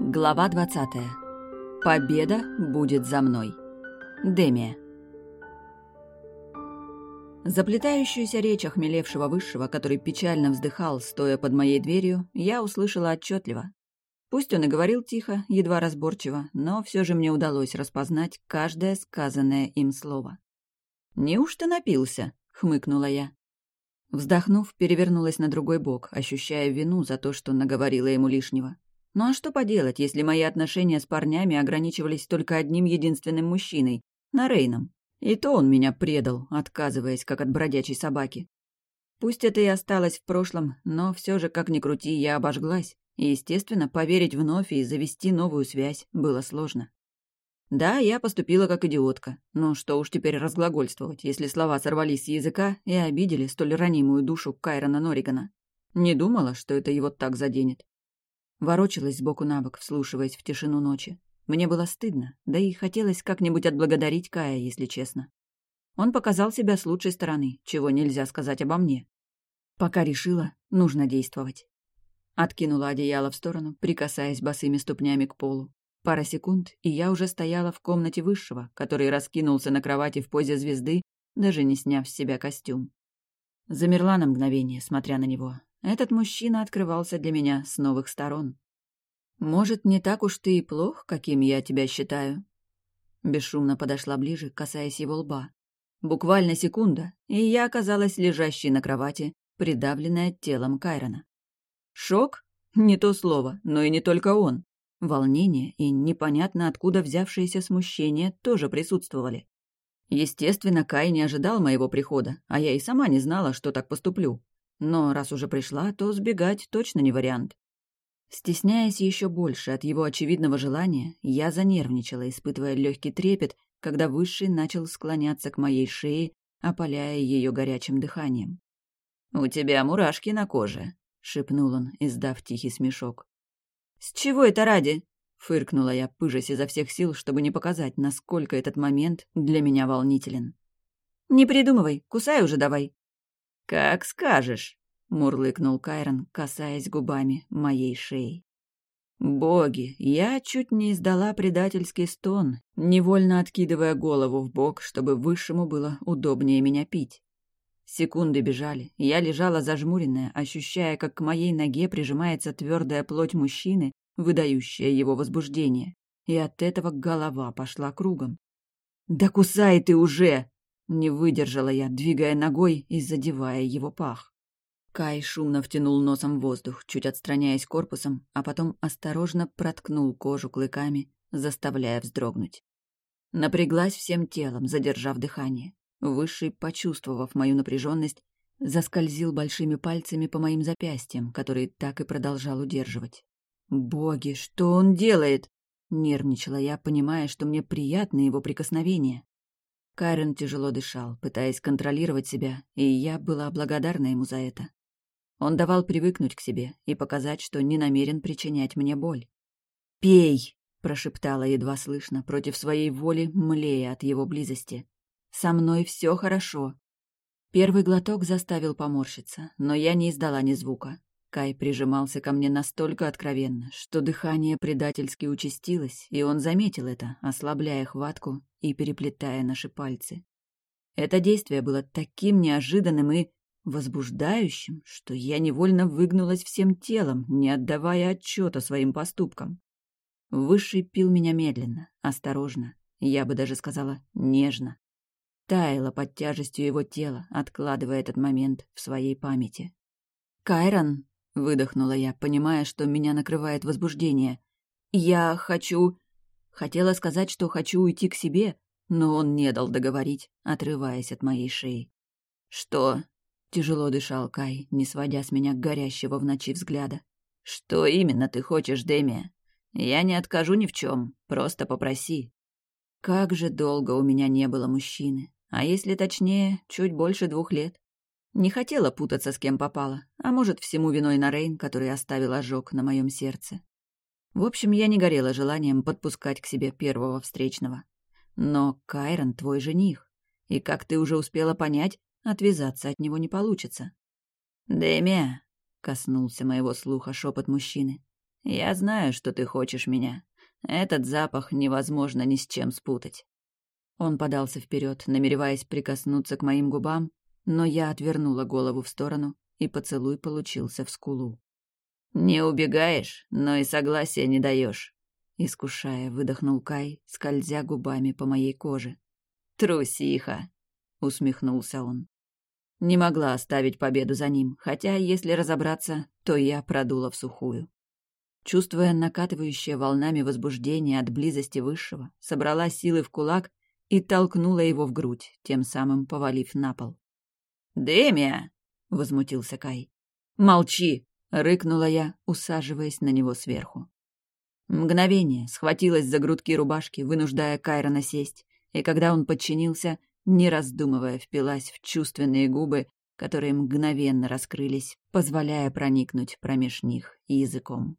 Глава 20. Победа будет за мной. Демия. Заплетающуюся речь охмелевшего высшего, который печально вздыхал, стоя под моей дверью, я услышала отчетливо. Пусть он и говорил тихо, едва разборчиво, но все же мне удалось распознать каждое сказанное им слово. «Неужто напился?» — хмыкнула я. Вздохнув, перевернулась на другой бок, ощущая вину за то, что наговорила ему лишнего. Ну а что поделать, если мои отношения с парнями ограничивались только одним единственным мужчиной — Нарейном? И то он меня предал, отказываясь, как от бродячей собаки. Пусть это и осталось в прошлом, но все же, как ни крути, я обожглась. И, естественно, поверить вновь и завести новую связь было сложно. Да, я поступила как идиотка, но что уж теперь разглагольствовать, если слова сорвались с языка и обидели столь ранимую душу Кайрона Норригана. Не думала, что это его так заденет. Ворочалась сбоку на бок, вслушиваясь в тишину ночи. Мне было стыдно, да и хотелось как-нибудь отблагодарить Кая, если честно. Он показал себя с лучшей стороны, чего нельзя сказать обо мне. Пока решила, нужно действовать. Откинула одеяло в сторону, прикасаясь босыми ступнями к полу. Пара секунд, и я уже стояла в комнате высшего, который раскинулся на кровати в позе звезды, даже не сняв с себя костюм. Замерла на мгновение, смотря на него. Этот мужчина открывался для меня с новых сторон. «Может, не так уж ты и плох, каким я тебя считаю?» Бесшумно подошла ближе, касаясь его лба. Буквально секунда, и я оказалась лежащей на кровати, придавленная телом Кайрона. Шок? Не то слово, но и не только он. Волнение и непонятно откуда взявшееся смущение тоже присутствовали. Естественно, Кай не ожидал моего прихода, а я и сама не знала, что так поступлю. Но раз уже пришла, то сбегать точно не вариант. Стесняясь еще больше от его очевидного желания, я занервничала, испытывая легкий трепет, когда Высший начал склоняться к моей шее, опаляя ее горячим дыханием. «У тебя мурашки на коже», шепнул он, издав тихий смешок. «С чего это ради?» — фыркнула я, пыжась изо всех сил, чтобы не показать, насколько этот момент для меня волнителен. «Не придумывай, кусай уже давай». «Как скажешь», — мурлыкнул Кайрон, касаясь губами моей шеи. Боги, я чуть не издала предательский стон, невольно откидывая голову в бок, чтобы высшему было удобнее меня пить. Секунды бежали. Я лежала зажмуренная, ощущая, как к моей ноге прижимается твердая плоть мужчины, выдающая его возбуждение. И от этого голова пошла кругом. «Да кусай ты уже!» Не выдержала я, двигая ногой и задевая его пах. Кай шумно втянул носом воздух, чуть отстраняясь корпусом, а потом осторожно проткнул кожу клыками, заставляя вздрогнуть. Напряглась всем телом, задержав дыхание. Высший, почувствовав мою напряженность, заскользил большими пальцами по моим запястьям, которые так и продолжал удерживать. «Боги, что он делает?» — нервничала я, понимая, что мне приятны его прикосновения. Карен тяжело дышал, пытаясь контролировать себя, и я была благодарна ему за это. Он давал привыкнуть к себе и показать, что не намерен причинять мне боль. «Пей!» — прошептала едва слышно, против своей воли, млея от его близости. Со мной все хорошо. Первый глоток заставил поморщиться, но я не издала ни звука. Кай прижимался ко мне настолько откровенно, что дыхание предательски участилось, и он заметил это, ослабляя хватку и переплетая наши пальцы. Это действие было таким неожиданным и возбуждающим, что я невольно выгнулась всем телом, не отдавая отчета своим поступкам. Высший пил меня медленно, осторожно, я бы даже сказала нежно таяла под тяжестью его тела, откладывая этот момент в своей памяти. «Кайрон!» — выдохнула я, понимая, что меня накрывает возбуждение. «Я хочу...» Хотела сказать, что хочу уйти к себе, но он не дал договорить, отрываясь от моей шеи. «Что?» — тяжело дышал Кай, не сводя с меня горящего в ночи взгляда. «Что именно ты хочешь, Демия? Я не откажу ни в чем, просто попроси». Как же долго у меня не было мужчины, а если точнее, чуть больше двух лет. Не хотела путаться с кем попала, а может, всему виной Нарейн, который оставил ожог на моем сердце. В общем, я не горела желанием подпускать к себе первого встречного. Но Кайрон твой жених, и, как ты уже успела понять, отвязаться от него не получится. «Дэмия!» — коснулся моего слуха шепот мужчины. «Я знаю, что ты хочешь меня. Этот запах невозможно ни с чем спутать». Он подался вперед, намереваясь прикоснуться к моим губам, но я отвернула голову в сторону, и поцелуй получился в скулу. «Не убегаешь, но и согласия не даешь», — искушая, выдохнул Кай, скользя губами по моей коже. «Трусиха!» — усмехнулся он. Не могла оставить победу за ним, хотя, если разобраться, то я продула в сухую. Чувствуя накатывающее волнами возбуждение от близости высшего, собрала силы в кулак и толкнула его в грудь, тем самым повалив на пол. «Демия!» — возмутился Кай. «Молчи!» — рыкнула я, усаживаясь на него сверху. Мгновение схватилась за грудки рубашки, вынуждая Кайрона сесть, и когда он подчинился, не раздумывая, впилась в чувственные губы, которые мгновенно раскрылись, позволяя проникнуть промеж них языком.